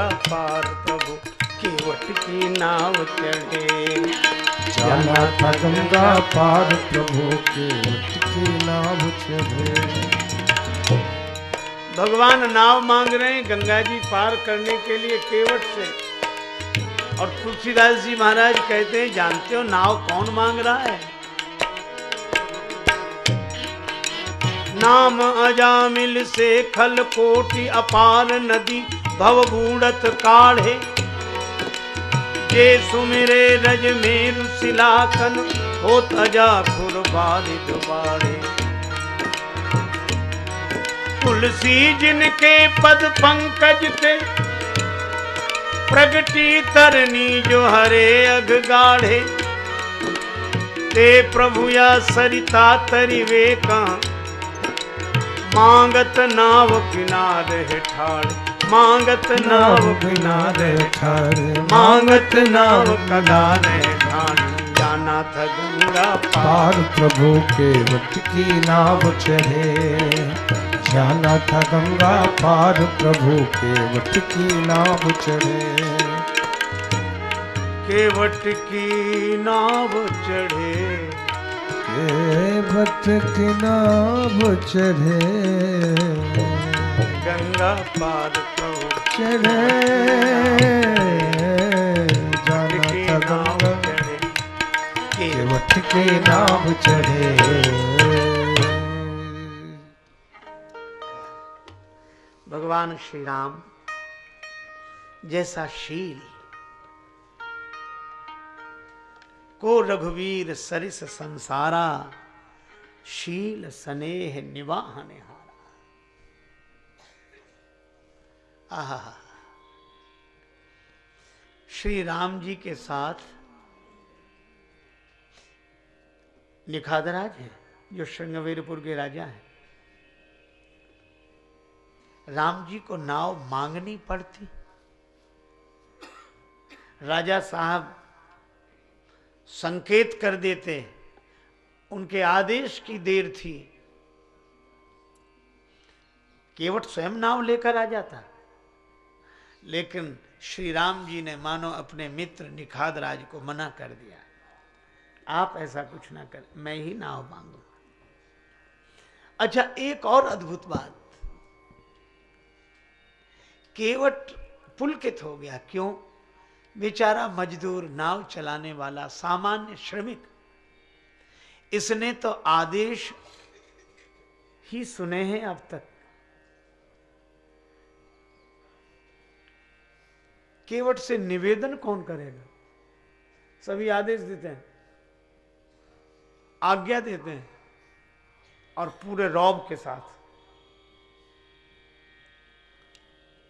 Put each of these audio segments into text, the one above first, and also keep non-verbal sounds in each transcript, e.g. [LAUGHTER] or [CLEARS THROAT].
गंगा पार प्रभु केवट की नाव चढ़े। जाना था गंगा पार प्रभु केवट की नाव चढ़े। भगवान नाव मांग रहे हैं गंगा जी पार करने के लिए केवट से। और तुलसीदास जी महाराज कहते हैं जानते हो नाव कौन मांग रहा है? नाम अजामिल से खल कोटि अपार नदी भव बूढ़त काढ़े। जे सुमिरे रज मेरु सिलाकन हो तजा खुर बारिद बाड़े तुलसी जिनके पद पंकज ते प्रगटी तरनी जो हरे अघ गाढ़े। ते प्रभु या सरिता तरिवे का मांगत नाव किनारे ठाड़ मांगत नाव किनारे ठारे मांगत नाव कदारे ठाड़ जाना था गंगा पार। पार प्रभु के वट की नाव चढ़े। जाना था गंगा पार प्रभु के वट की नाव चढ़े। केवट की नाव चढ़े। के वट की नाव चढ़े। गंगा पार प्रभु चढ़े जाना की चढ़े केवट की चढ़े। भगवान श्री राम जैसा शील को रघुवीर सरिस संसारा शील स्नेह निवाहने आहा श्री राम जी के साथ निखादराज है, जो श्रृंगवीरपुर के राजा हैं। राम जी को नाव मांगनी पड़ती। राजा साहब संकेत कर देते उनके आदेश की देर थी। केवट स्वयं नाव लेकर आ जाता। लेकिन श्री राम जी ने मानो अपने मित्र निखाद राज को मना कर दिया। आप ऐसा कुछ ना कर, मैं ही नाव मांगूँगा अच्छा एक और अद्भुत बात। केवट पुलकित हो गया, क्यों? बेचारा मजदूर नाव चलाने वाला सामान्य श्रमिक। इसने तो आदेश ही सुने हैं अब तक। केवट से निवेदन कौन करेगा? सभी आदेश देते हैं, आज्ञा देते हैं, और पूरे रौब के साथ।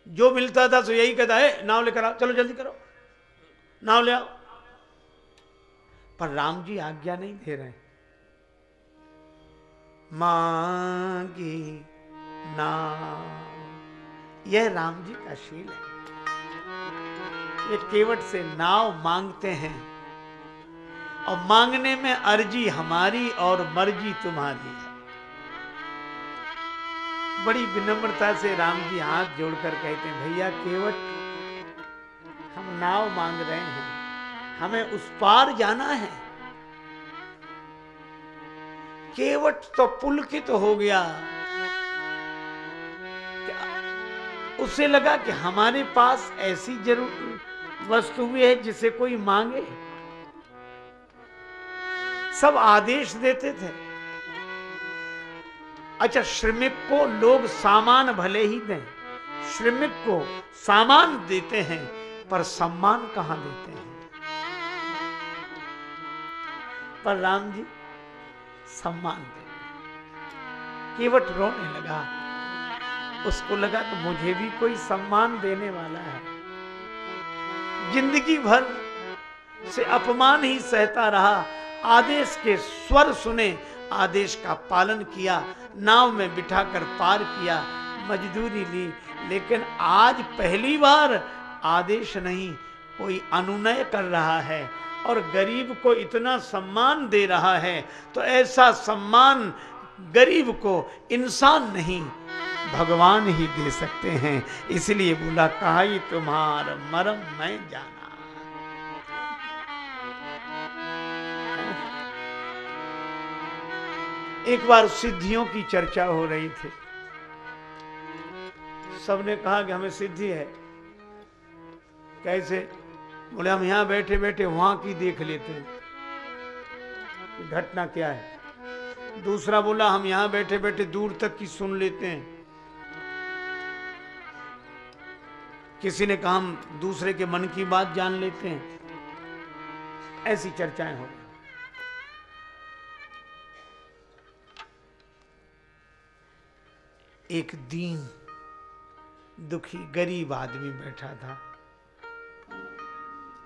जो मिलता था तो यही कहता है, नाव लेकर आओ, चलो जल्दी करो, नाव ले आओ। पर राम जी आज्ञा नहीं दे रहे मांगी नाव। यह राम जी का शील है। ये केवट से नाव मांगते हैं। और मांगने में अर्जी हमारी और मर्ज़ी तुम्हारी है। बड़ी विनम्रता से राम जी हाथ जोड़कर कहते हैं, भैया केवट, हम नाव मांग रहे हैं। हमें उस पार जाना है। केवट तो पुलकित तो हो गया। उसे लगा कि हमारे पास ऐसी ज़रूर वस्तु भी है जिसे कोई मांगे। सब आदेश देते थे। अच्छा श्रमिक को लोग सामान भले ही दें। श्रमिक को सामान देते हैं, पर सम्मान कहाँ देते हैं? पर राम जी, सम्मान दे। केवट रोने लगा। उसको लगा कि मुझे भी कोई सम्मान देने वाला है। ज़िंदगी भर से अपमान ही सहता रहा। आदेश के स्वर सुने, आदेश का पालन किया, नाव में बिठाकर पार किया, मजदूरी ली। लेकिन आज पहली बार आदेश नहीं, कोई अनुनय कर रहा है और गरीब को इतना सम्मान दे रहा है तो ऐसा सम्मान गरीब को इंसान नहीं भगवान ही दे सकते हैं। इसलिए बोला कहा तुम्हार मरम मैं जाना। एक बार सिद्धियों की चर्चा हो रही थी। सबने कहा कि हमें सिद्धि है। कैसे? बोले, हम यहाँ बैठे बैठे वहाँ की देख लेते हैं। घटना क्या है? दूसरा बोला, हम यहाँ बैठे बैठे दूर तक की सुन लेते हैं। किसी ने कहा हम दूसरे के मन की बात जान लेते हैं। ऐसी चर्चाएँ हो एक दीन, दुखी, गरीब आदमी बैठा था।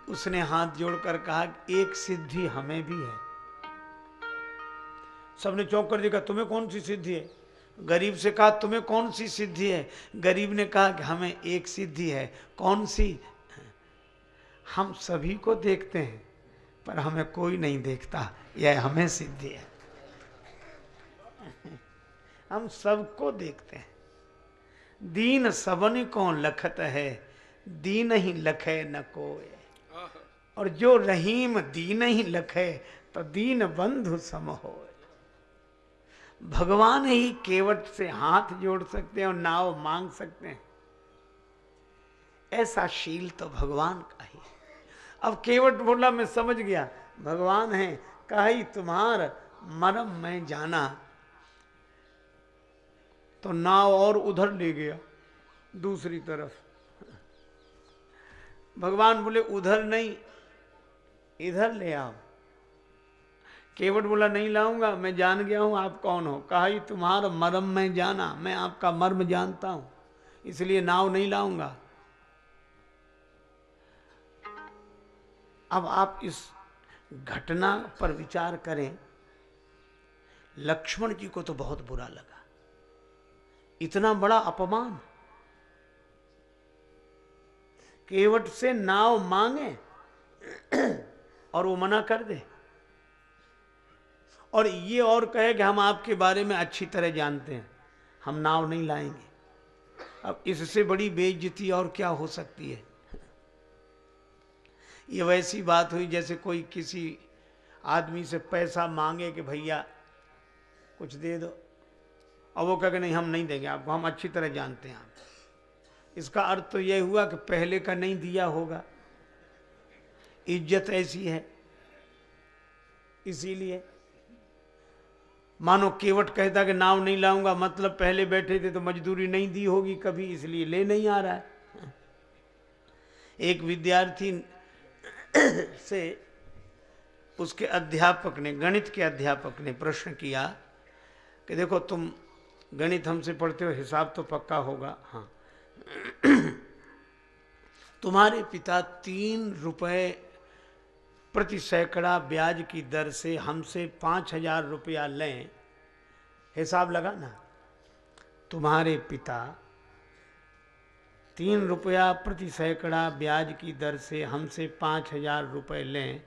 उसने हाथ जोड़कर कहा, एक सिद्धि हमें भी है। सबने चौंक कर देखा, तुम्हें कौन सी सिद्धि है? गरीब से कहा तुम्हें कौन सी सिद्धि है? गरीब ने कहा कि हमें एक सिद्धि है। कौन सी? हम सभी को देखते हैं पर हमें कोई नहीं देखता। यह हमें सिद्धि है। हम सबको देखते हैं। दीन सबन को लखत है दीन ही लखे न कोय और जो रहीम दीन ही लखे तो दीन बंधु सम हो भगवान ही केवट से हाथ जोड़ सकते हैं और नाव मांग सकते हैं। ऐसा शील तो भगवान का ही अब केवट बोला, मैं समझ गया, भगवान है, कही तुम्हार मरम में जाना। तो नाव और उधर ले गया, दूसरी तरफ़। भगवान बोले, उधर नहीं, इधर ले आओ। केवट बोला, नहीं लाऊँगा, मैं जान गया हूँ आप कौन हो? कहा ही तुम्हारा मरम मैं जाना, मैं आपका मर्म जानता हूँ, इसलिए नाव नहीं लाऊँगा। अब आप इस घटना पर विचार करें। लक्ष्मण जी को तो बहुत बुरा लगा। इतना बड़ा अपमान। केवट से नाव मांगे और वो मना कर दे। और ये और कहे कि हम आपके बारे में अच्छी तरह जानते हैं। हम नाव नहीं लाएँगे। अब इससे बड़ी बेइज्जती और क्या हो सकती है? ये वैसी बात हुई जैसे कोई किसी आदमी से पैसा मांगे कि भैया, कुछ दे दो। और वो कहे नहीं, हम नहीं देंगे। आपको हम अच्छी तरह जानते हैं आप। इसका अर्थ तो यह हुआ कि पहले का नहीं दिया होगा। इज़्ज़त ऐसी है। इसीलिए मानो केवट कहता कि नाव नहीं लाऊँगा मतलब पहले बैठे थे तो मजदूरी नहीं दी होगी, कभी इसलिए ले नहीं आ रहा है। एक विद्यार्थी से उसके अध्यापक ने, गणित के अध्यापक ने प्रश्न किया कि देखो तुम गणित हमसे पढ़ते हो, हिसाब तो पक्का होगा। हाँ। [CLEARS THROAT] तुम्हारे पिता तीन रुपए प्रति सैकड़ा ब्याज की दर से हमसे पाँच हज़ार रुपया लें, हिसाब लगा ना तुम्हारे पिता तीन रुपया प्रति सैकड़ा ब्याज की दर से हमसे पाँच हज़ार रुपये लें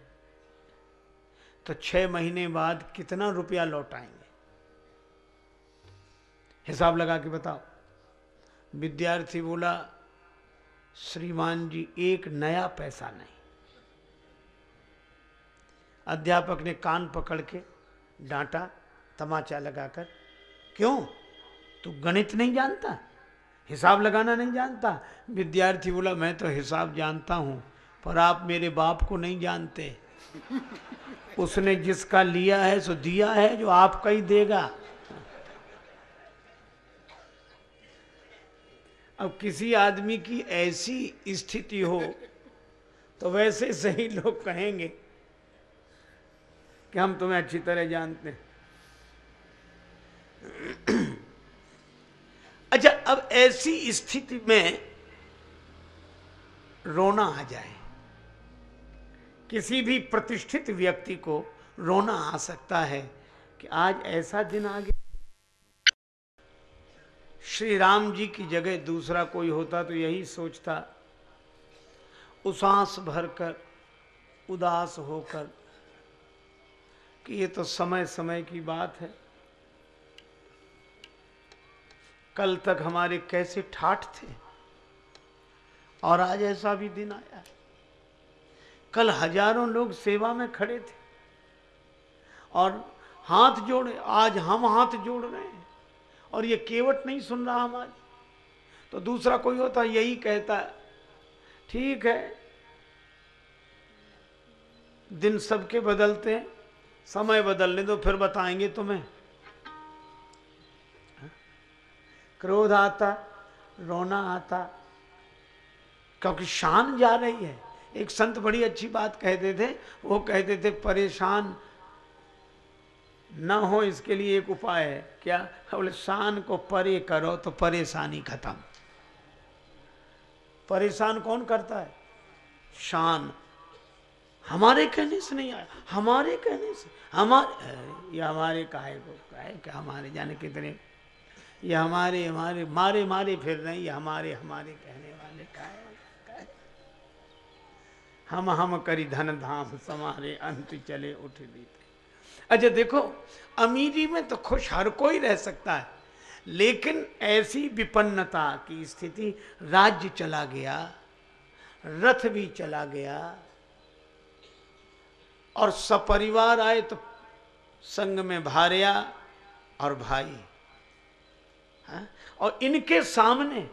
तो छह महीने बाद कितना रुपया लौटाएँगे हिसाब लगा के बताओ। विद्यार्थी बोला, श्रीमान जी, एक नया पैसा नहीं। अध्यापक ने कान पकड़ के डांटा, तमाचा लगाकर, क्यों? तू गणित नहीं जानता? हिसाब लगाना नहीं जानता? विद्यार्थी बोला, मैं तो हिसाब जानता हूँ, पर आप मेरे बाप को नहीं जानते। [LAUGHS] उसने जिसका लिया है, सो दिया है, जो आपका ही देगा। अब किसी आदमी की ऐसी स्थिति हो तो वैसे सही लोग कहेंगे कि हम तुम्हें अच्छी तरह जानते हैं। [CLEARS THROAT] अच्छा अब ऐसी स्थिति में रोना आ जाए, किसी भी प्रतिष्ठित व्यक्ति को रोना आ सकता है कि आज ऐसा दिन आ गया। श्री राम जी की जगह दूसरा कोई होता तो यही सोचता, उसास भरकर, उदास होकर कि ये तो समय समय की बात है। कल तक हमारे कैसे ठाठ थे और आज ऐसा भी दिन आया कल हज़ारों लोग सेवा में खड़े थे और हाथ जोड़े, आज हम हाथ जोड़ रहे हैं और ये केवट नहीं सुन रहा हमारी। तो दूसरा कोई होता यही कहता है, ठीक है, दिन सबके बदलते हैं समय बदलने दो, फिर बताएँगे तुम्हें। क्रोध आता, रोना आता, क्योंकि शान जा रही है। एक संत बड़ी अच्छी बात कहते थे, वो कहते थे, परेशान न हो, इसके लिए एक उपाय है। क्या? बोले, शान को परे करो तो परेशानी खत्म। परेशान कौन करता है? शान। हमारे कहने से नहीं आया। हमारे कहने से। हमारे ये हमारे काहे को काहे क्या हमारे जाने कितने। ये हमारे हमारे, मारे मारे फिर नहीं। ये हमारे हमारे कहने वाले काहे हम हम करी धन धाम, समारे अंत चले उठ दीते अच्छा देखो, अमीरी में तो खुश हर कोई रह सकता है। लेकिन ऐसी विपन्नता की स्थिति, राज्य चला गया, रथ भी चला गया और सपरिवार आए तो संग में भारिया और भाई। हा? और इनके सामने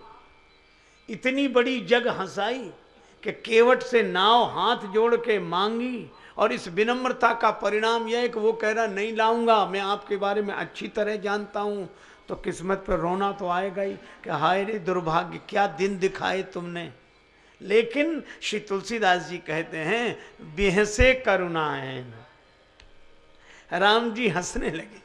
इतनी बड़ी जग हंसाई कि केवट से नाव हाथ जोड़ के मांगी और इस विनम्रता का परिणाम यह है कि वो कह रहा, नहीं लाऊँगा, मैं आपके बारे में अच्छी तरह जानता हूँ। तो किस्मत पर रोना तो आएगा ही कि हाय रे दुर्भाग्य, क्या दिन दिखाए तुमने? लेकिन श्री तुलसीदास जी कहते हैं, बेहसे करुणायन राम जी हंसने लगे।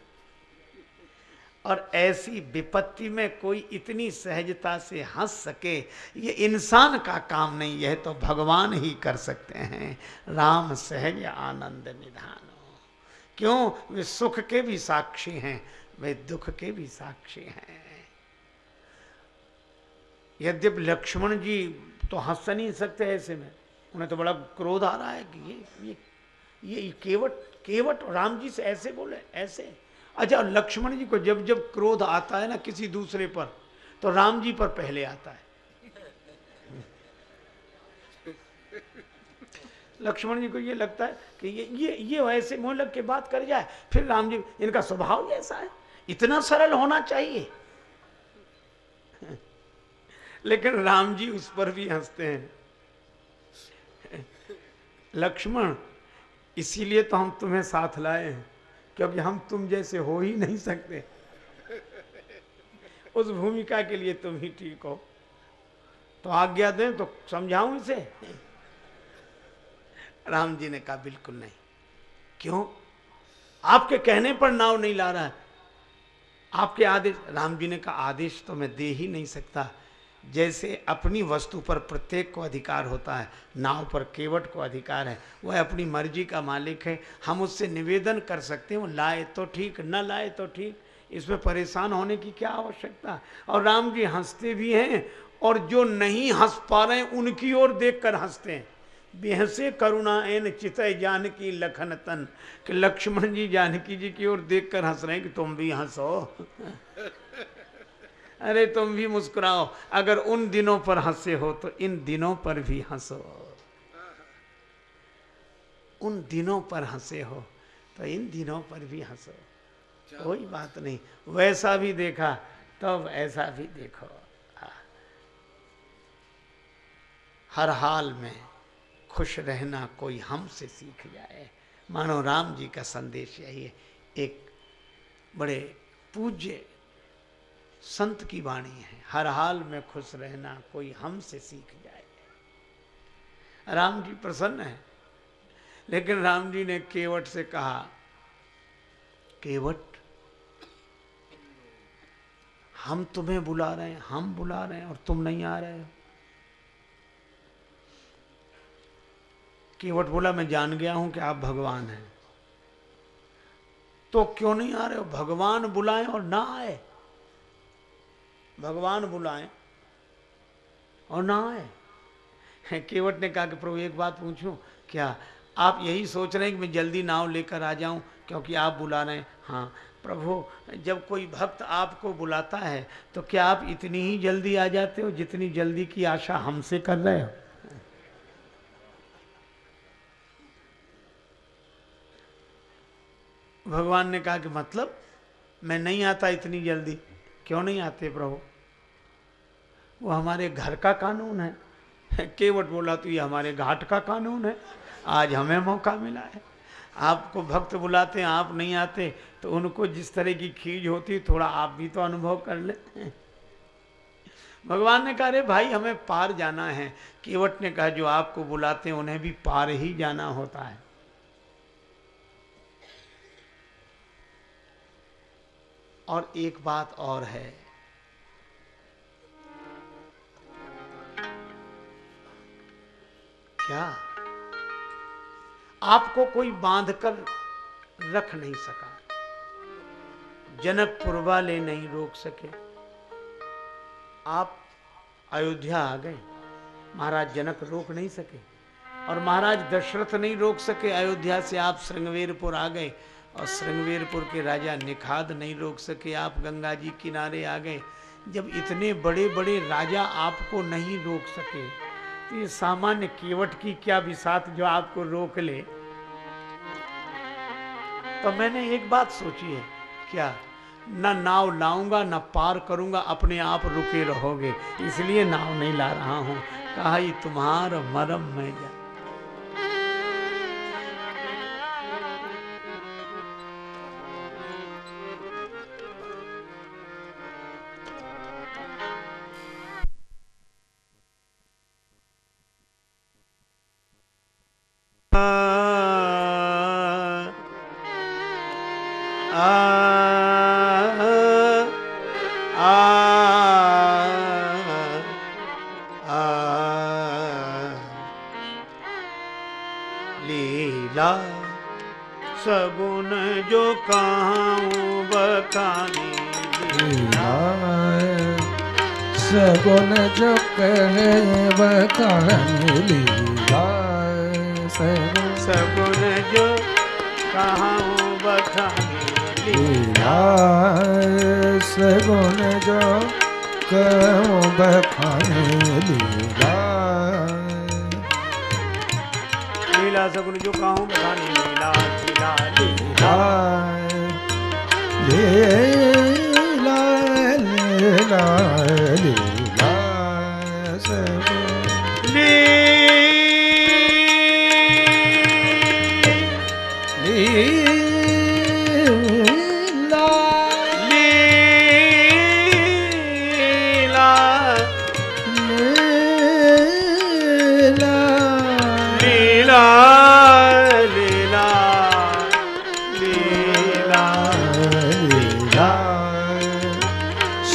और ऐसी विपत्ति में कोई इतनी सहजता से हंस सके, ये इंसान का काम नहीं, यह तो भगवान ही कर सकते हैं। राम सहज आनंद निधान। क्यों? वे सुख के भी साक्षी हैं, वे दुख के भी साक्षी हैं। यद्यप लक्ष्मण जी तो हंस नहीं सकते ऐसे में। उन्हें तो बड़ा क्रोध आ रहा है कि ये ये ये केवट केवट राम जी से ऐसे बोले, ऐसे। अच्छा लक्ष्मण जी को जब जब क्रोध आता है ना किसी दूसरे पर तो राम जी पर पहले आता है। लक्ष्मण जी को ये लगता है कि ये ये ये वैसे मुँह लग के बात कर जाए, फिर राम जी, इनका स्वभाव ऐसा है। इतना सरल होना चाहिए। लेकिन राम जी उस पर भी हँसते हैं। लक्ष्मण, इसीलिए तो हम तुम्हें साथ लाए हैं, क्योंकि हम तुम जैसे हो ही नहीं सकते। उस भूमिका के लिए तुम ही ठीक हो। तो आज्ञा दें तो समझाऊं इसे? राम जी ने कहा, बिल्कुल नहीं। क्यों? आपके कहने पर नाव नहीं ला रहा है। आपके आदेश, राम जी ने कहा, आदेश तो मैं दे ही नहीं सकता। जैसे अपनी वस्तु पर प्रत्येक को अधिकार होता है, नाव पर केवट को अधिकार है, वह अपनी मर्ज़ी का मालिक है, हम उससे निवेदन कर सकते हैं लाए तो ठीक, न लाए तो ठीक। इसमें परेशान होने की क्या आवश्यकता? और राम जी हँसते भी हैं, और जो नहीं हंस पा रहे हैं, उनकी ओर देख कर हँसते हैं। बेहसे करुणा एन चितय जानकी लखन तन। कि लक्ष्मण जी जानकी जी की ओर देख कर हंस रहे हैं कि तुम भी हंसो। [LAUGHS] अरे तुम भी मुस्कुराओ। अगर उन दिनों पर हंसे हो तो इन दिनों पर भी हंसो। उन दिनों पर हंसे हो तो इन दिनों पर भी हंसो। कोई बात नहीं। वैसा भी देखा तब तो ऐसा भी देखो। हर हाल में खुश रहना कोई हमसे सीख जाए। मानो राम जी का संदेश यही है। एक बड़े पूज्य संत की वाणी है। हर हाल में खुश रहना कोई हमसे सीख जाए। राम जी प्रसन्न है। लेकिन राम जी ने केवट से कहा, केवट, हम तुम्हें बुला रहे हैं, हम बुला रहे हैं और तुम नहीं आ रहे हो। केवट बोला, मैं जान गया हूँ कि आप भगवान हैं। तो क्यों नहीं आ रहे हो? भगवान बुलाए और ना आए। भगवान बुलाए और ना आए। केवट ने कहा कि प्रभु, एक बात पूछूँ, क्या आप यही सोच रहे हैं कि मैं जल्दी नाव लेकर आ जाऊँ क्योंकि आप बुला रहे हैं? हाँ। प्रभु, जब कोई भक्त आपको बुलाता है तो क्या आप इतनी ही जल्दी आ जाते हो जितनी जल्दी की आशा हमसे कर रहे हो? भगवान ने कहा कि मतलब मैं नहीं आता इतनी जल्दी? क्यों नहीं आते प्रभु? वो हमारे घर का कानून है। केवट बोला तो ये हमारे घाट का कानून है। आज हमें मौका मिला है। आपको भक्त बुलाते हैं, आप नहीं आते तो उनको जिस तरह की खीज होती, थोड़ा आप भी तो अनुभव कर ले भगवान ने कहा रे भाई, हमें पार जाना है। केवट ने कहा, जो आपको बुलाते हैं, उन्हें भी पार ही जाना होता है। और एक बात और है क्या? आपको कोई बाँध कर रख नहीं सका। जनकपुर वाले नहीं रोक सके। आप अयोध्या आ गए। महाराज जनक रोक नहीं सके। और महाराज दशरथ नहीं रोक सके। अयोध्या से आप श्रृंगवीरपुर आ गए। और श्रृंगवेरपुर के राजा निखाद नहीं रोक सके। आप गंगा जी किनारे आ गए। जब इतने बड़े बड़े राजा आपको नहीं रोक सके तो ये सामान्य केवट की क्या बिसात जो आपको रोक ले? तो मैंने एक बात सोची है, क्या? ना नाव लाऊँगा, ना पार करूँगा, अपने आप रुके रहोगे। इसलिए नाव नहीं ला रहा हूँ। कहा तुम्हार मरम मैं जा जो कहूँ बखानी लीला सगुन जो कहे बखानी लीला सगुन जो कहूँ बखानी लीला लीला सगुन जो कहूँ बखानी लीला लीला सगुन जो कहूँ बखानी लीला लीला लीला लीला लीला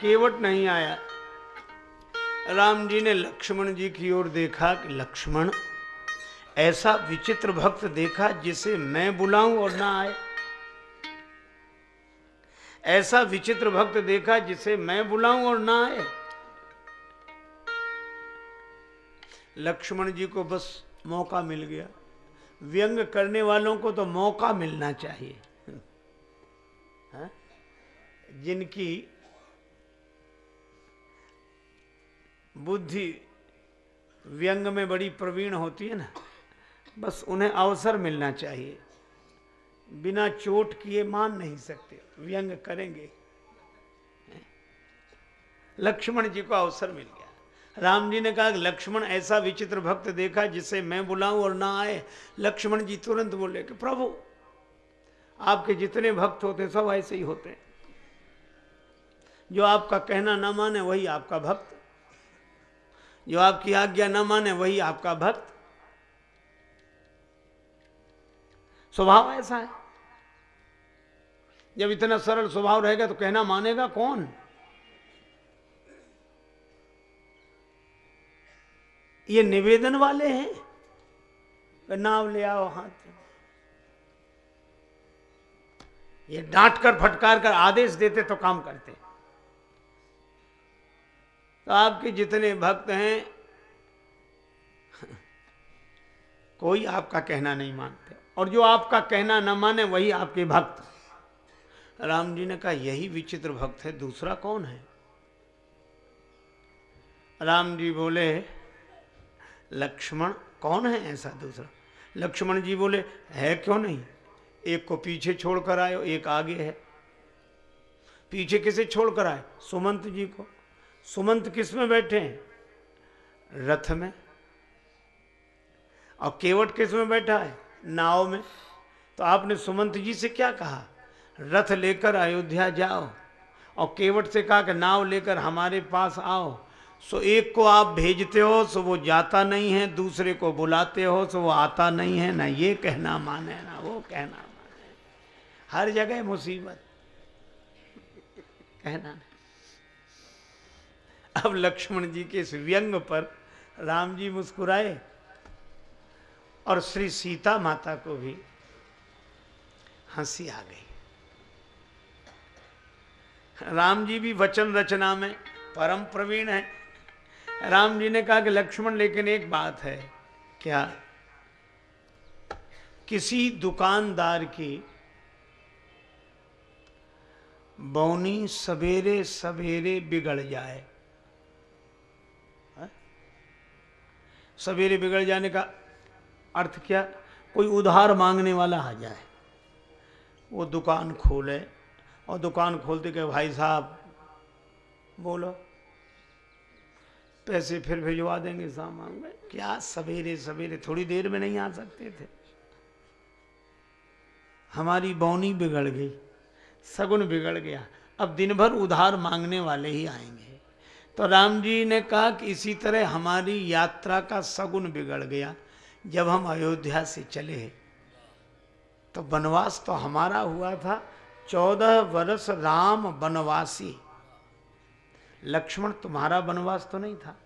केवट नहीं आया। राम जी ने लक्ष्मण जी की ओर देखा कि लक्ष्मण, ऐसा विचित्र भक्त देखा जिसे मैं बुलाऊं और ना आए। ऐसा विचित्र भक्त देखा जिसे मैं बुलाऊं और ना आए। लक्ष्मण जी को बस मौका मिल गया। व्यंग करने वालों को तो मौका मिलना चाहिए। हाँ? जिनकी बुद्धि व्यंग में बड़ी प्रवीण होती है ना, बस उन्हें अवसर मिलना चाहिए। बिना चोट किए मान नहीं सकते, व्यंग करेंगे। लक्ष्मण जी को अवसर मिल गया। राम जी ने कहा, लक्ष्मण ऐसा विचित्र भक्त देखा जिसे मैं बुलाऊं और ना आए। लक्ष्मण जी तुरंत बोले कि, प्रभु, आपके जितने भक्त होते सब ऐसे ही होते जो आपका कहना ना माने वही आपका भक्त। जो आपकी आज्ञा न माने, वही आपका भक्त। स्वभाव ऐसा है। जब इतना सरल स्वभाव रहेगा तो कहना मानेगा कौन? ये निवेदन वाले हैं। नाव ले आओ हाथ। ये डांट कर, फटकार कर आदेश देते तो काम करते। तो आपके जितने भक्त हैं, कोई आपका कहना नहीं मानते। और जो आपका कहना न माने, वही आपके भक्त। राम जी ने कहा, यही विचित्र भक्त है, दूसरा कौन है? राम जी बोले, लक्ष्मण कौन है ऐसा दूसरा? लक्ष्मण जी बोले, है क्यों नहीं? एक को पीछे छोड़कर आए एक आगे है। पीछे किसे छोड़कर आए? सुमंत जी को। सुमंत किसमें बैठे हैं? रथ में। और केवट किसमें बैठा है? नाव में। तो आपने सुमंत जी से क्या कहा? रथ लेकर अयोध्या जाओ। और केवट से कहा कि नाव लेकर हमारे पास आओ। सो एक को आप भेजते हो, सो वो जाता नहीं है। दूसरे को बुलाते हो, सो वो आता नहीं है। ना ये कहना माने, ना वो कहना माने। हर जगह मुसीबत। [LAUGHS] कहना अब लक्ष्मण जी के इस व्यंग पर राम जी मुस्कुराए और श्री सीता माता को भी हँसी आ गई। राम जी भी वचन रचना में परम प्रवीण है। राम जी ने कहा कि लक्ष्मण, लेकिन एक बात है, क्या किसी दुकानदार की बौनी सवेरे सवेरे बिगड़ जाए सवेरे बिगड़ जाने का अर्थ क्या? कोई उधार मांगने वाला आ जाए, वो दुकान खोले और दुकान खोलते के भाई साहब, बोलो, पैसे फिर भिजवा देंगे सामान में। क्या सवेरे सवेरे थोड़ी देर में नहीं आ सकते थे? हमारी बौनी बिगड़ गई, सगुन बिगड़ गया। अब दिन भर उधार मांगने वाले ही आएँगे। तो राम जी ने कहा कि इसी तरह हमारी यात्रा का सगुन बिगड़ गया। जब हम अयोध्या से चले तो वनवास तो हमारा हुआ था। चौदह वर्ष राम वनवासी। लक्ष्मण तुम्हारा वनवास तो नहीं था।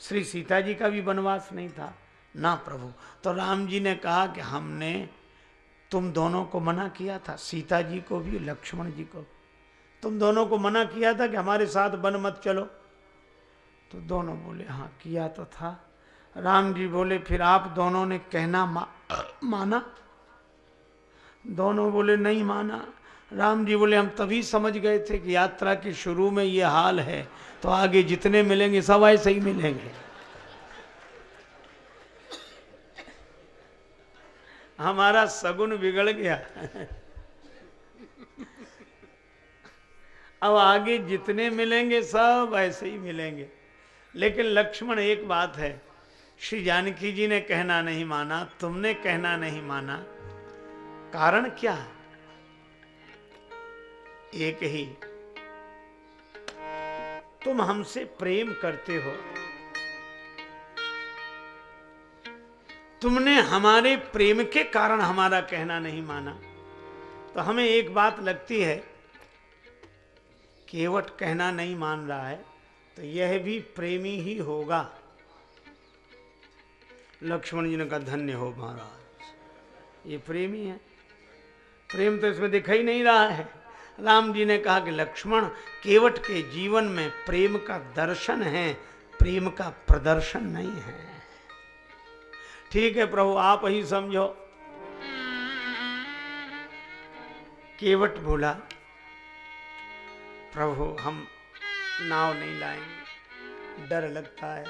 श्री सीता जी का भी वनवास नहीं था। ना प्रभु। तो राम जी ने कहा कि हमने, तुम दोनों को मना किया था। सीता जी को भी, लक्ष्मण जी को तुम दोनों को मना किया था कि हमारे साथ वन मत चलो। तो दोनों बोले हाँ किया तो था। राम जी बोले फिर आप दोनों ने कहना मा, माना? दोनों बोले नहीं माना। राम जी बोले हम तभी समझ गए थे कि यात्रा के शुरू में ये हाल है तो आगे जितने मिलेंगे सब ऐसे ही मिलेंगे। हमारा सगुन बिगड़ गया। अब आगे जितने मिलेंगे सब ऐसे ही मिलेंगे। लेकिन लक्ष्मण एक बात है, श्री जानकी जी ने कहना नहीं माना, तुमने कहना नहीं माना। कारण क्या? एक ही, तुम हमसे प्रेम करते हो। तुमने हमारे प्रेम के कारण हमारा कहना नहीं माना। तो हमें एक बात लगती है, केवट कहना नहीं मान रहा है। तो यह भी प्रेमी ही होगा। लक्ष्मण जी ने कहा, धन्य हो महाराज, ये प्रेमी है। प्रेम तो इसमें दिखाई नहीं रहा है। राम जी ने कहा कि लक्ष्मण, केवट के जीवन में प्रेम का दर्शन है, प्रेम का प्रदर्शन नहीं है। ठीक है प्रभु, आप ही समझो। केवट बोला, प्रभु, हम नाव नहीं लाएँगे। डर लगता है।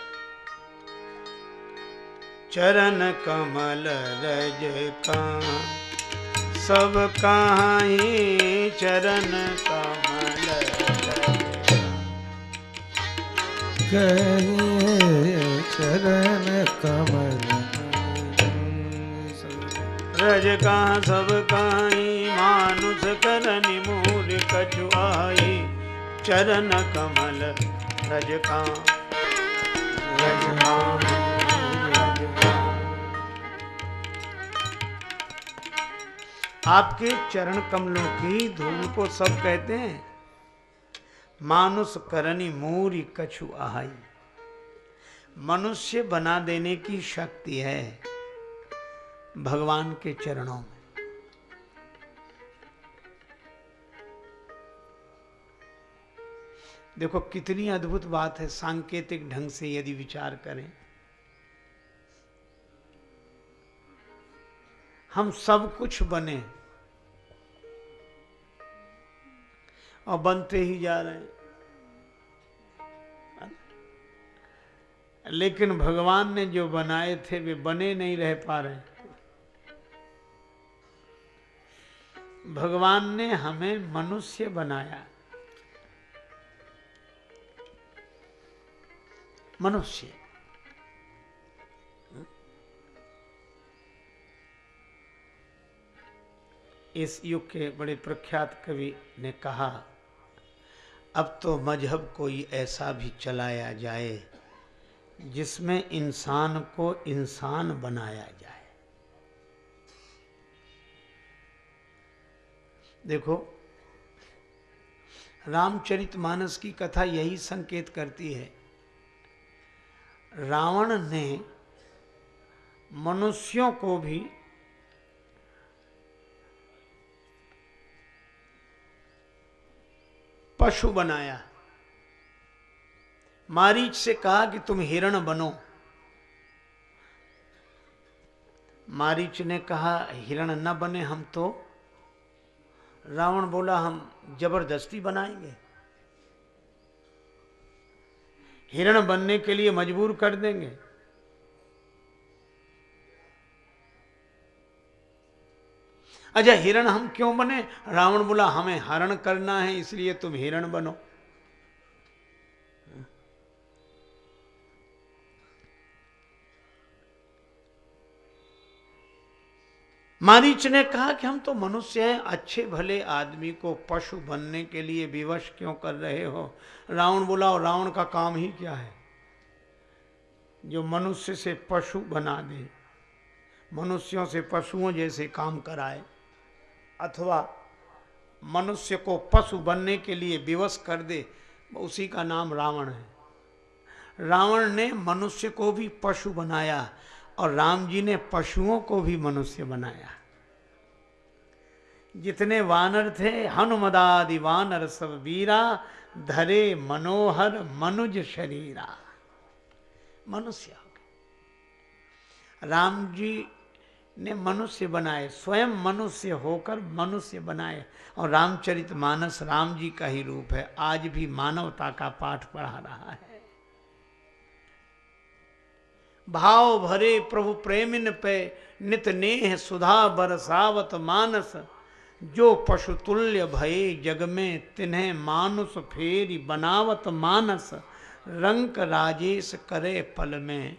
चरण कमल रज का सब काही चरण कमल चरण कमल रज का सब कहीं मानुष करन मूल कछुआई चरण कमल रज का आपके चरण कमलों की धूल को सब कहते हैं। मानुष करनी मूरी कछु आहाई। मनुष्य बना देने की शक्ति है भगवान के चरणों में। देखो, कितनी अद्भुत बात है सांकेतिक ढंग से यदि विचार करें। हम सब कुछ बने और बनते ही जा रहे हैं। लेकिन भगवान ने जो बनाए थे, वे बने नहीं रह पा रहे। भगवान ने हमें मनुष्य बनाया। मनुष्य। इस युग के बड़े प्रख्यात कवि ने कहा, अब तो मज़हब कोई ऐसा भी चलाया जाए, जिसमें इंसान को इंसान बनाया जाए। देखो, रामचरितमानस की कथा यही संकेत करती है रावण ने मनुष्यों को भी पशु बनाया। मारीच से कहा कि तुम हिरण बनो। मारीच ने कहा, हिरण न बने हम तो। रावण बोला, हम ज़बरदस्ती बनाएँगे। हिरण बनने के लिए मजबूर कर देंगे। अच्छा हिरण हम क्यों बने? रावण बोला, हमें हरण करना है, इसलिए तुम हिरण बनो। मारीच ने कहा कि हम तो मनुष्य हैं, अच्छे भले आदमी को पशु बनने के लिए विवश क्यों कर रहे हो? रावण बोला, और रावण का काम ही क्या है? जो मनुष्य से पशु बना दे, मनुष्यों से पशुओं जैसे काम कराए, अथवा मनुष्य को पशु बनने के लिए विवश कर दे, उसी का नाम रावण है। रावण ने मनुष्य को भी पशु बनाया और राम जी ने पशुओं को भी मनुष्य बनाया। जितने वानर थे, हनुमदादि वानर सब वीरा, धरे मनोहर मनुज शरीरा। मनुष्य हो राम जी ने मनुष्य बनाए, स्वयं मनुष्य होकर मनुष्य बनाए। और रामचरित मानस राम जी का ही रूप है। आज भी मानवता का पाठ पढ़ा रहा है। भाव भरे प्रभु प्रेमिन पे, नित नेह सुधा बरसावत मानस जो पशु तुल्य भये जग में तिन्हें मानुष फेरी बनावत मानस, रंक राजेश करे पल में।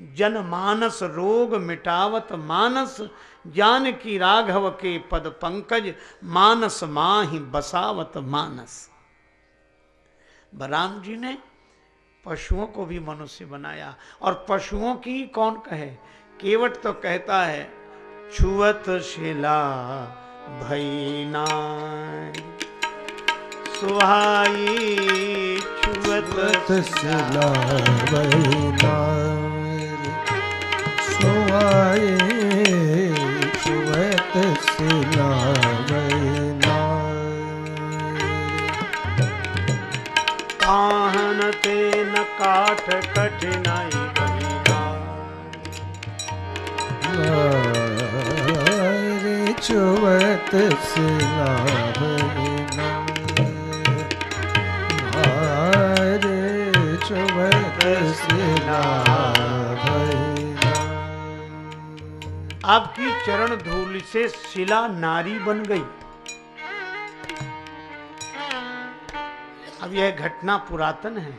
जन मानस रोग मिटावत मानस जान की राघव के पद पंकज, मानस माही बसावत मानस। बराम जी ने पशुओं को भी मनुष्य बनाया, और पशुओं की कौन कहे? केवट तो कहता है छुअत शिला भैना सुहाई छुअत भैना सुहाई छुअत ते न काठ कठिनाई बहिना रे छुअत शिला भैना रे छुअत शिला भैना आपकी चरण धूल से शिला नारी बन गई। अब यह घटना पुरातन है,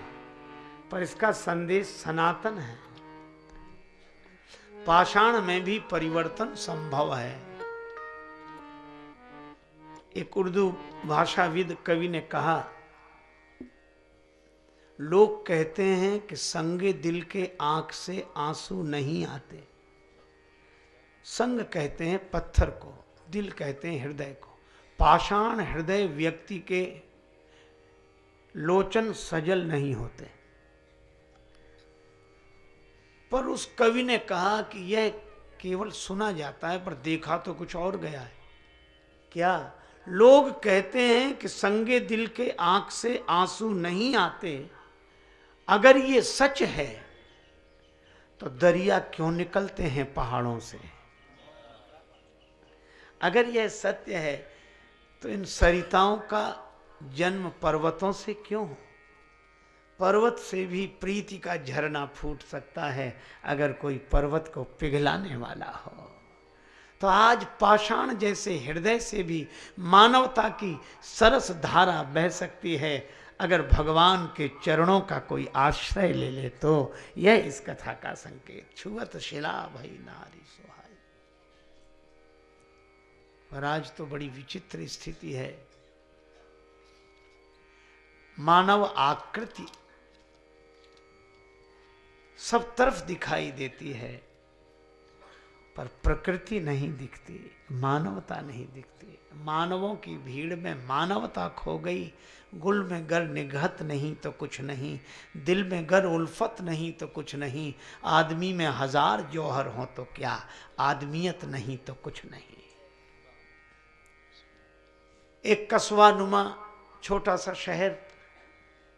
पर इसका संदेश सनातन है। पाषाण में भी परिवर्तन संभव है। एक उर्दू भाषाविद कवि ने कहा, लोग कहते हैं कि संगे दिल के आँख से आँसू नहीं आते। संग कहते हैं पत्थर को, दिल कहते हैं हृदय को। पाषाण हृदय व्यक्ति के लोचन सजल नहीं होते। पर उस कवि ने कहा कि यह केवल सुना जाता है, पर देखा तो कुछ और गया है। क्या लोग कहते हैं कि संगे दिल के आँख से आँसू नहीं आते। अगर ये सच है तो दरिया क्यों निकलते हैं पहाड़ों से? अगर यह सत्य है तो इन सरिताओं का जन्म पर्वतों से क्यों हो? पर्वत से भी प्रीति का झरना फूट सकता है, अगर कोई पर्वत को पिघलाने वाला हो। तो आज पाषाण जैसे हृदय से भी मानवता की सरस धारा बह सकती है। अगर भगवान के चरणों का कोई आश्रय ले ले तो यह इस कथा का संकेत। छुवत शिला भई नारी सुहाई। पर आज तो बड़ी विचित्र स्थिति है। मानव आकृति सब तरफ़ दिखाई देती है। पर प्रकृति नहीं दिखती, मानवता नहीं दिखती। मानवों की भीड़ में मानवता खो गई। गुल में गर निगहत नहीं तो कुछ नहीं, दिल में गर उल्फत नहीं तो कुछ नहीं, आदमी में हज़ार जौहर हो तो क्या, आदमियत नहीं तो कुछ नहीं। एक कस्बा नुमा छोटा सा शहर,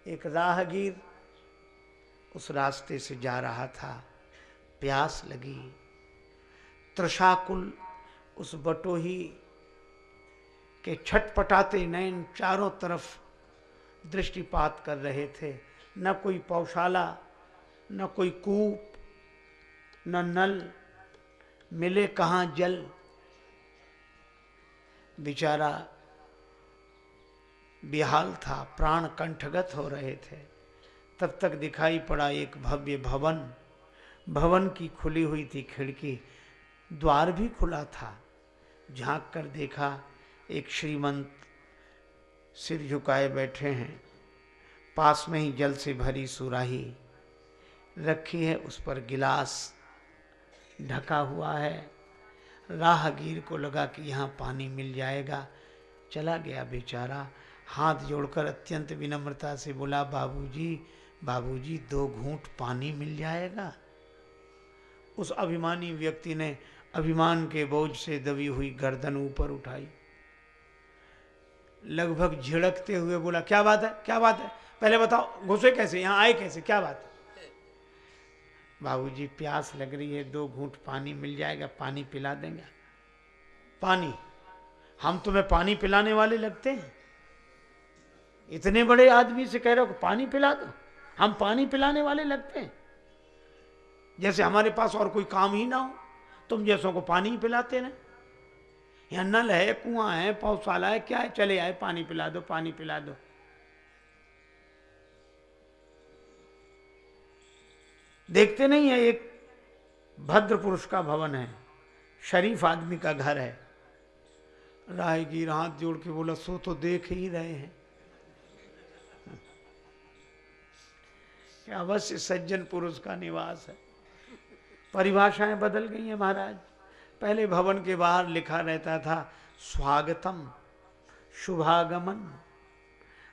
एक राहगीर, उस रास्ते से जा रहा था। प्यास लगी। त्रशाकुल उस बटोही के छटपटाते नयन चारों तरफ़ दृष्टिपात कर रहे थे। न कोई पौशाला न कोई कूप, न नल, मिले कहाँ जल? बेचारा बिहाल था, प्राण कंठगत हो रहे थे। तब तक दिखाई पड़ा एक भव्य भवन। भवन की खुली हुई थी खिड़की। द्वार भी खुला था। झाँक कर देखा, एक श्रीमंत सिर झुकाए बैठे हैं। पास में ही जल से भरी सुराही रखी है, उस पर गिलास ढका हुआ है। राहगीर को लगा कि यहाँ पानी मिल जाएगा। चला गया बेचारा। हाथ जोड़कर अत्यंत विनम्रता से बोला, बाबूजी बाबूजी, दो घूंट पानी मिल जाएगा? उस अभिमानी व्यक्ति ने अभिमान के बोझ से दबी हुई गर्दन ऊपर उठाई। लगभग झिड़कते हुए बोला, क्या बात है? क्या बात है? पहले बताओ, घुसे कैसे? यहाँ आए कैसे? क्या बात है? बाबूजी, प्यास लग रही है, दो घूंट पानी मिल जाएगा, पानी पिला देंगे। पानी? हम तुम्हें पानी पिलाने वाले लगते हैं? इतने बड़े आदमी से कह रहे हो पानी पिला दो? हम पानी पिलाने वाले लगते हैं? जैसे हमारे पास और कोई काम ही ना हो। तुम जैसों को पानी ही पिलाते ना? यहाँ नल है, कुआँ है पौधशाला है, क्या है? चले आए, पानी पिला दो, पानी पिला दो। देखते नहीं है, एक भद्र पुरुष का भवन है, शरीफ आदमी का घर है। राहगीर हाथ जोड़ के बोला, सो तो देख ही रहे हैं। [LAUGHS] अवश्य सज्जन पुरुष का निवास है। परिभाषाएँ बदल गई हैं महाराज। पहले भवन के बाहर लिखा रहता था, स्वागतम, शुभागमन।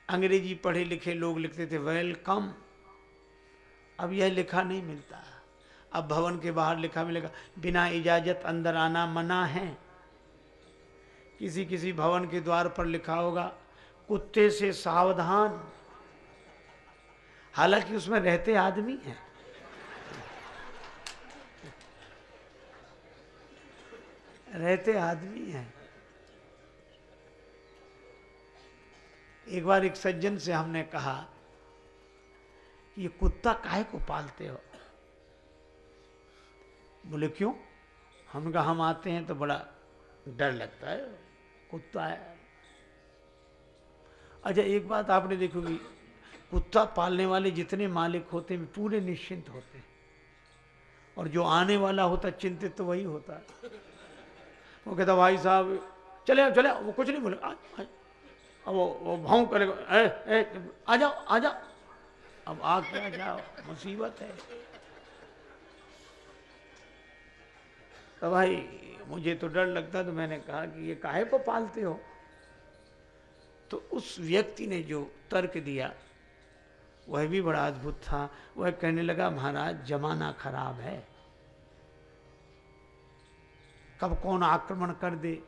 अंग्रेज़ी पढ़े लिखे लोग लिखते थे, वेलकम। अब यह लिखा नहीं मिलता। अब भवन के बाहर लिखा मिलेगा, बिना इजाज़त अंदर आना मना है। किसी किसी भवन के द्वार पर लिखा होगा, कुत्ते से सावधान। हालाँकि उसमें रहते आदमी हैं। रहते आदमी हैं। एक बार एक सज्जन से हमने कहा, ये कुत्ता काहे को पालते हो? बोले, क्यों? हम कहा, हम आते हैं तो बड़ा डर लगता है। कुत्ता है। अच्छा एक बात आपने देखोगी कुत्ता पालने वाले जितने मालिक होते हैं पूरे निश्चिंत होते हैं। और जो आने वाला होता, चिंतित तो वही होता। है वो कहता भाई साहब चले चले वो कुछ नहीं बोले। अब वो वो भाव करेगा ए, ए, आ जाओ आ जाओ। अब आ क्या जाओ मुसीबत है। तो भाई मुझे तो डर लगता तो मैंने कहा कि ये काहे को पालते हो? तो उस व्यक्ति ने जो तर्क दिया वह भी बड़ा अद्भुत था। वह कहने लगा महाराज जमाना खराब है। कब कौन आक्रमण कर दे?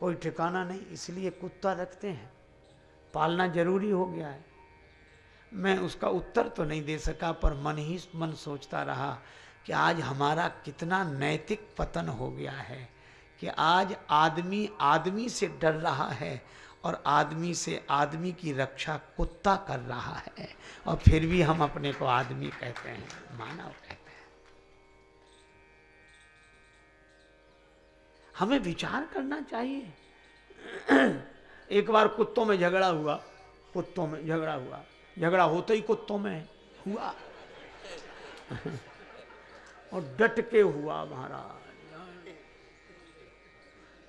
कोई ठिकाना नहीं, इसलिए कुत्ता रखते हैं। पालना ज़रूरी हो गया है। मैं उसका उत्तर तो नहीं दे सका, पर मन ही मन सोचता रहा कि आज हमारा कितना नैतिक पतन हो गया है कि आज आदमी आदमी से डर रहा है और आदमी से आदमी की रक्षा कुत्ता कर रहा है। और फिर भी हम अपने को आदमी कहते हैं, मानव हैं। हमें विचार करना चाहिए। [CLEARS THROAT] एक बार कुत्तों में झगड़ा हुआ, कुत्तों में झगड़ा हुआ, झगड़ा होते ही कुत्तों में हुआ। [LAUGHS] और डट के हुआ महाराज।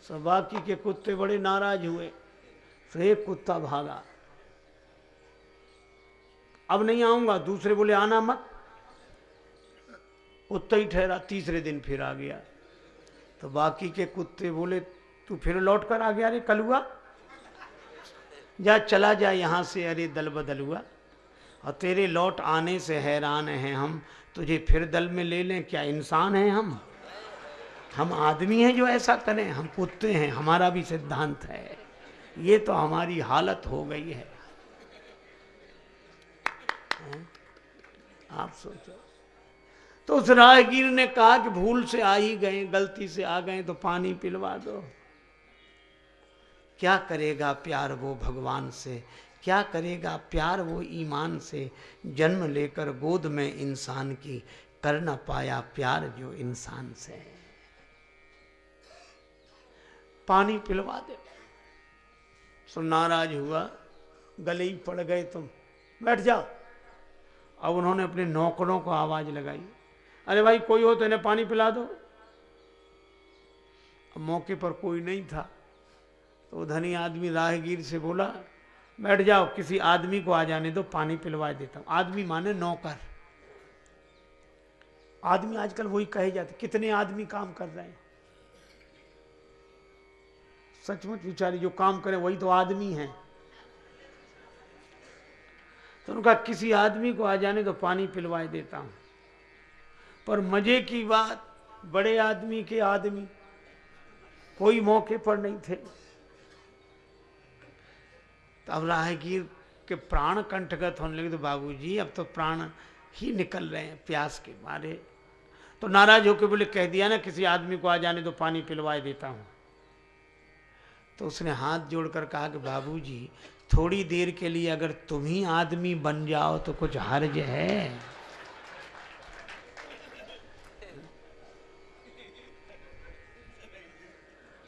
सब बाकी के कुत्ते बड़े नाराज़ हुए। फिर एक कुत्ता भागा। अब नहीं आऊँगा, दूसरे बोले, आना मत। कुत्ता ही ठहरा, तीसरे दिन फिर आ गया। तो बाकी के कुत्ते बोले, तू फिर लौट कर आ गया अरे कल हुआ जा, चला जा यहाँ से, अरे दल बदल हुआ और तेरे लौट आने से हैरान हैं हम। तुझे फिर दल में ले लें, क्या इंसान हैं हम? हम आदमी हैं जो ऐसा करें, हम कुत्ते हैं, हमारा भी सिद्धांत है। ये तो हमारी हालत हो गई है? आप सोचो। तो उस राहगीर ने कहा कि भूल से आ ही गए, गलती से आ गए तो पानी पिलवा दो। क्या करेगा प्यार वो भगवान से? क्या करेगा प्यार वो ईमान से? जन्म लेकर गोद में इंसान की कर ना पाया प्यार जो इंसान से पानी पिलवा दे। सो नाराज़ हुआ। गले ही पड़ गए तुम। बैठ जाओ। अब उन्होंने अपने नौकरों को आवाज़ लगाई। अरे भाई, कोई हो तो इन्हें पानी पिला दो। मौके पर कोई नहीं था तो धनी आदमी राहगीर से बोला, बैठ जाओ, किसी आदमी को आ जाने दो, पानी पिलवा देता हूँ। आदमी माने नौकर। आदमी आजकल वही कहे जाते, कितने आदमी काम कर रहे हैं? सचमुच बिचारी जो काम करे, वही तो आदमी है। तो उनका, किसी आदमी को आ जाने तो पानी पिलवाए देता हूँ। पर मज़े की बात, बड़े आदमी के आदमी, कोई मौके पर नहीं थे। तो अब राहगीर के प्राण कंठगत होने लगे तो बाबूजी, अब तो प्राण ही निकल रहे हैं, प्यास के मारे। तो नाराज़ होकर बोले, कह दिया ना, किसी आदमी को आ जाने तो पानी पिलवा देता हूँ। तो उसने हाथ जोड़कर कहा कि बाबूजी, थोड़ी देर के लिए अगर तुम ही आदमी बन जाओ तो कुछ हर्ज है?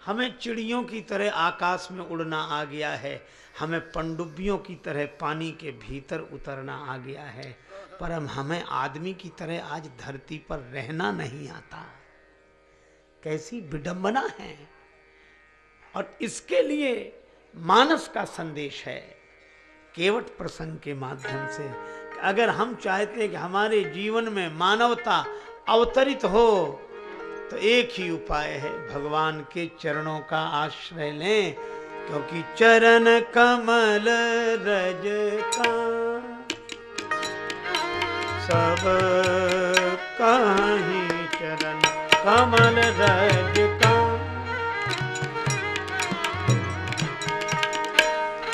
हमें चिड़ियों की तरह आकाश में उड़ना आ गया है। हमें पंडुबियों की तरह पानी के भीतर उतरना आ गया है। पर हम, हमें आदमी की तरह आज धरती पर रहना नहीं आता। कैसी विडंबना है। और इसके लिए मानस का संदेश है, केवट प्रसंग के माध्यम से अगर हम चाहते हैं कि हमारे जीवन में मानवता अवतरित हो तो एक ही उपाय है भगवान के चरणों का आश्रय लें क्योंकि चरण कमल रज का। सब कहीं चरण कमल रज का।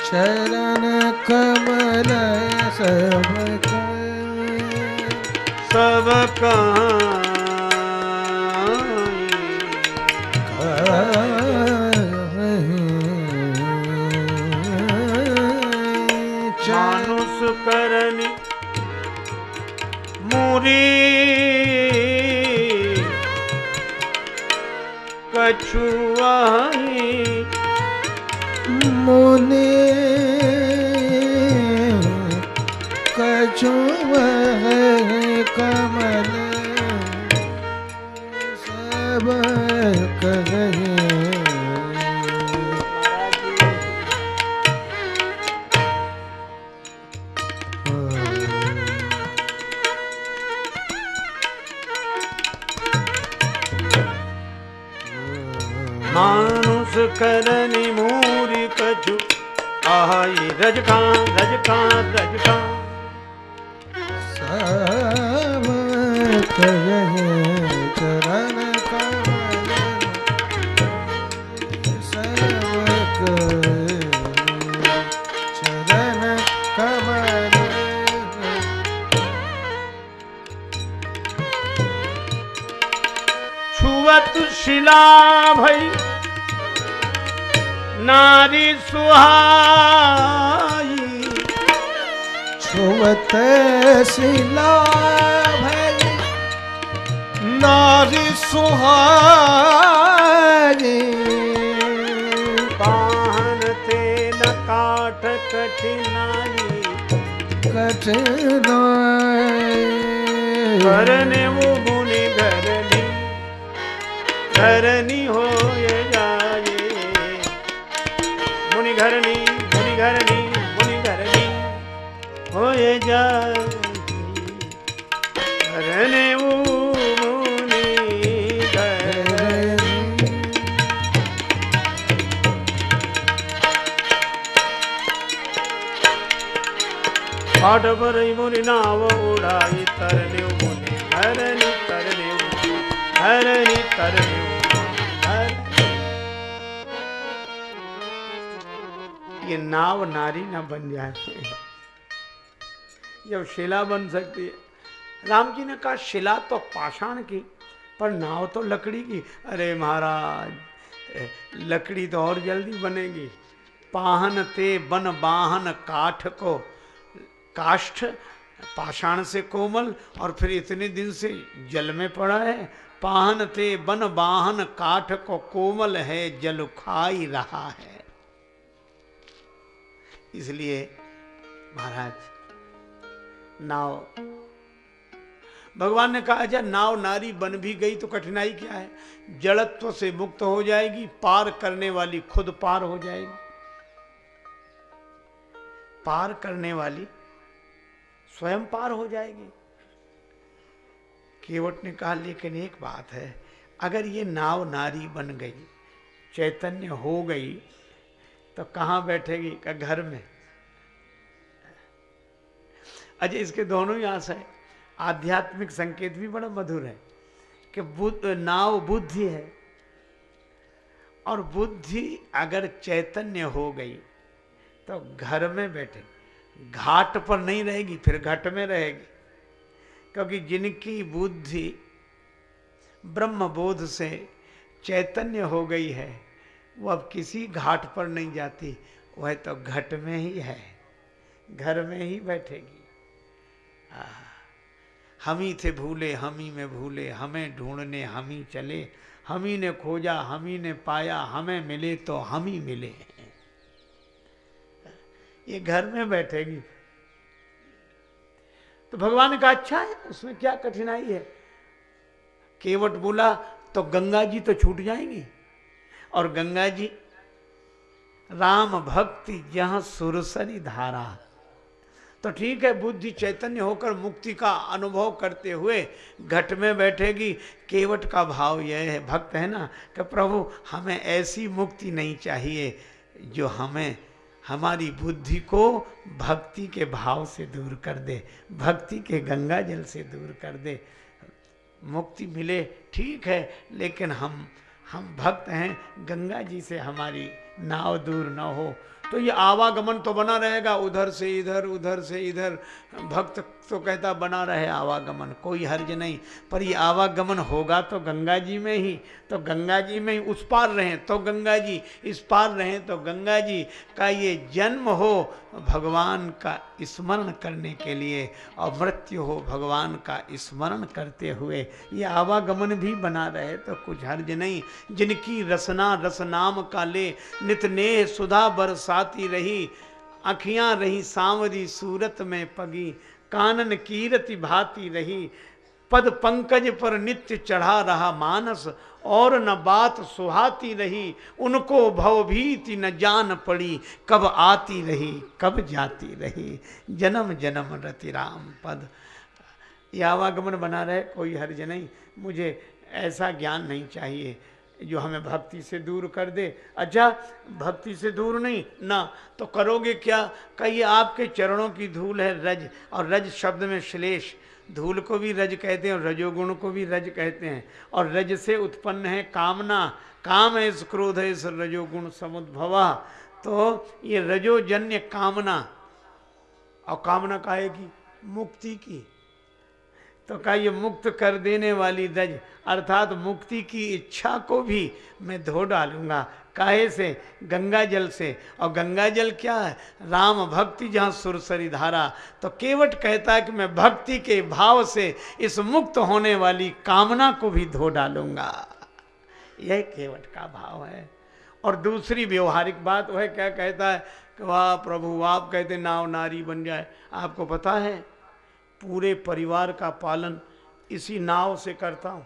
चरण कमल सब का सब कहीं मानुष करनी। मुरी। कछुआई मुनि। करनी मूरी कछु आई रजका रजका रजका। सब कहे चरण शिला भई नारी सुहाई। छुवत शिला नारी सुहाई। पाहन ते न काठ कठिनाई। कठिनाई करने वो मुनि घरनी घरनी हो ये घरनी मुनि घरनी मुनि घरनी हो ये जाए घरने मुनि पर मुनि नाव उड़ाई तरने मुनि हरनि तरने हरनि तरने ये नाव नारी ना बन जाए। जब शिला बन सकती है। राम जी ने कहा, शिला तो पाषाण की, पर नाव तो लकड़ी की। अरे महाराज, लकड़ी तो और जल्दी बनेगी। पाहन ते बन बाहन काठ को, काष्ठ पाषाण से कोमल, और फिर इतने दिन से जल में पड़ा है। पाहन ते बन बाहन काठ को कोमल है, जल खाई रहा है। इसलिए महाराज, नाव। भगवान ने कहा अच्छा नाव नारी बन भी गई तो कठिनाई क्या है? जड़त्व से मुक्त हो जाएगी, पार करने वाली खुद पार हो जाएगी। पार करने वाली स्वयं पार हो जाएगी। केवट ने कहा, लेकिन एक बात है, अगर ये नाव नारी बन गई, चैतन्य हो गई तो कहाँ बैठेगी? का घर में? अच्छा इसके दोनों ही आशा है। आध्यात्मिक संकेत भी बड़ा मधुर है कि बुद्ध, नाव बुद्धि है। और बुद्धि अगर चैतन्य हो गई तो घर में बैठे, घाट पर नहीं रहेगी, फिर घट में रहेगी। क्योंकि जिनकी बुद्धि ब्रह्म बोध से चैतन्य हो गई है वो अब किसी घाट पर नहीं जाती, वह तो घट में ही है, घर में ही बैठेगी। हम ही थे भूले, हम ही में भूले, हमें ढूँढने हम ही चले, हम ही ने खोजा, हम ही ने पाया, हमें मिले तो हम ही मिले। ये घर में बैठेगी। तो भगवान का अच्छा है, उसमें क्या कठिनाई है? केवट बोला तो गंगा जी तो छूट जाएँगी और गंगा जी, राम भक्ति जहाँ सुरसरी धारा। तो ठीक है, बुद्धि चैतन्य होकर मुक्ति का अनुभव करते हुए घट में बैठेगी। केवट का भाव यह है, भक्त है ना, कि प्रभु, हमें ऐसी मुक्ति नहीं चाहिए जो हमें, हमारी बुद्धि को भक्ति के भाव से दूर कर दे, भक्ति के गंगा जल से दूर कर दे। मुक्ति मिले, ठीक है, लेकिन हम हम भक्त हैं गंगा जी से हमारी नाव दूर ना हो। तो ये आवागमन तो बना रहेगा, उधर से इधर, उधर से इधर। भक्त तो कहता, बना रहे आवागमन, कोई हर्ज नहीं। पर ये आवागमन होगा तो गंगा जी में ही तो गंगा जी में ही उस पार रहें तो गंगा जी, इस पार रहें तो गंगा जी का ये जन्म हो भगवान का स्मरण करने के लिए, और मृत्यु हो भगवान का स्मरण करते हुए। ये आवागमन भी बना रहे तो कुछ हर्ज नहीं। जिनकी रसना रसनाम का ले, नित सुधा सुधा बरसाती रही, अखियाँ रही सांवरी सूरत में पगी, कानन कीरति भाती रही। पद पंकज पर नित्य चढ़ा रहा मानस, और न बात सुहाती रही, उनको भवभीति न जान पड़ी। कब आती रही, कब जाती रही, जन्म जन्म रति राम पद। ये आवागमन बना रहे, कोई हर्ज नहीं, मुझे ऐसा ज्ञान नहीं चाहिए। जो हमें भक्ति से दूर कर दे। अच्छा भक्ति से दूर नहीं, ना तो करोगे क्या? कहिए, आपके चरणों की धूल है रज, और रज शब्द में श्लेष। धूल को भी रज कहते हैं और रजोगुण को भी रज कहते हैं। और रज से उत्पन्न है कामना। काम है इस क्रोध है इस रजोगुण समुद्भवा। तो ये रजोजन्य कामना, और कामना काहे मुक्ति की। तो कहा, ये मुक्त कर देने वाली दज अर्थात मुक्ति की इच्छा को भी मैं धो डालूँगा। काहे से? गंगा जल से। और गंगा जल क्या है? राम भक्ति जहाँ सुरसरी धारा। तो केवट कहता है कि मैं भक्ति के भाव से इस मुक्त होने वाली कामना को भी धो डालूँगा। यह केवट का भाव है। और दूसरी व्यवहारिक बात वह क्या कहता है कि, वाह प्रभु, आप कहते नाव नारी बन जाए। आपको पता है पूरे परिवार का पालन इसी नाव से करता हूँ।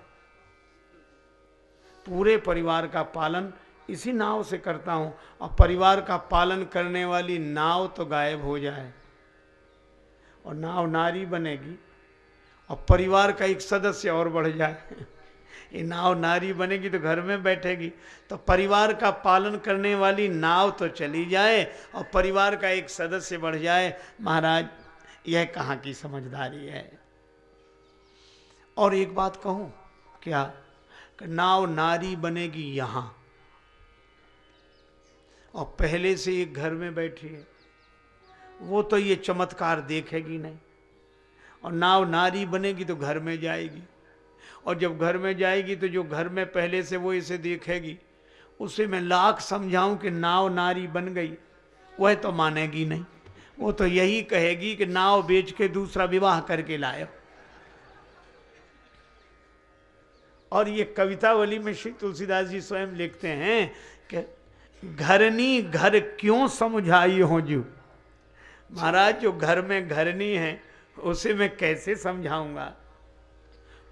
पूरे परिवार का पालन इसी नाव से करता हूँ। और परिवार का पालन करने वाली नाव तो गायब हो जाए और नाव नारी बनेगी। और परिवार का एक सदस्य और बढ़ जाए। [LAUGHS] ये नाव नारी बनेगी तो घर में बैठेगी। तो परिवार का पालन करने वाली नाव तो चली जाए और परिवार का एक सदस्य बढ़ जाए। महाराज यह कहाँ की समझदारी है? और एक बात कहूँ, क्या नाव नारी बनेगी यहाँ? और पहले से एक घर में बैठी है, वो तो ये चमत्कार देखेगी नहीं। और नाव नारी बनेगी तो घर में जाएगी। और जब घर में जाएगी तो जो घर में पहले से वो इसे देखेगी, उसे मैं लाख समझाऊं कि नाव नारी बन गई, वह तो मानेगी नहीं। वो तो यही कहेगी कि नाव बेच के दूसरा विवाह करके लाए और ये कवितावली में श्री तुलसीदास जी स्वयं लिखते हैं कि घरनी घर क्यों समझाई हो जू महाराज, जो घर में घरनी है, उसे मैं कैसे समझाऊँगा?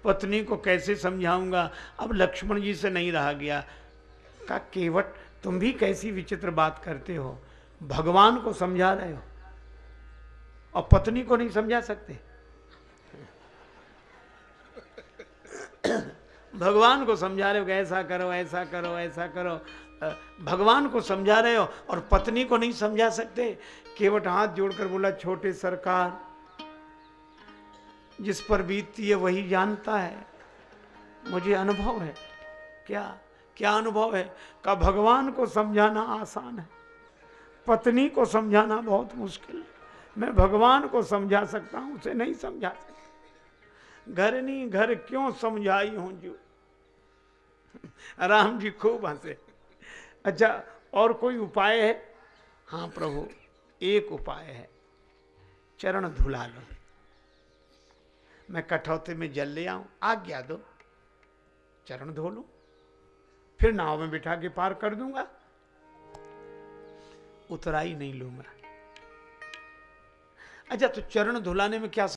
पत्नी को कैसे समझाऊँगा? अब लक्ष्मण जी से नहीं रहा गया। का केवट, तुम भी कैसी विचित्र बात करते हो? भगवान को समझा रहे हो? और पत्नी को नहीं समझा सकते। भगवान को समझा रहे हो ऐसा करो ऐसा करो ऐसा करो। भगवान को समझा रहे हो और पत्नी को नहीं समझा सकते। केवट हाथ जोड़कर बोला, छोटे सरकार, जिस पर बीतती है वही जानता है। मुझे अनुभव है। क्या? क्या अनुभव है? का भगवान को समझाना आसान है। पत्नी को समझाना बहुत मुश्किल है। मैं भगवान को समझा सकता हूँ, उसे नहीं समझा सकता। घर नहीं घर क्यों समझाई हूँ जो? राम जी खूब हंसे। अच्छा और कोई उपाय है? हाँ प्रभु, एक उपाय है। चरण धुला लो। मैं कठौते में जल ले आऊँ, आज्ञा दो। चरण धो लू, फिर नाव में बिठा के पार कर दूँगा। उतराई नहीं लूँगा। अच्छा तो चरण धुलाने में क्या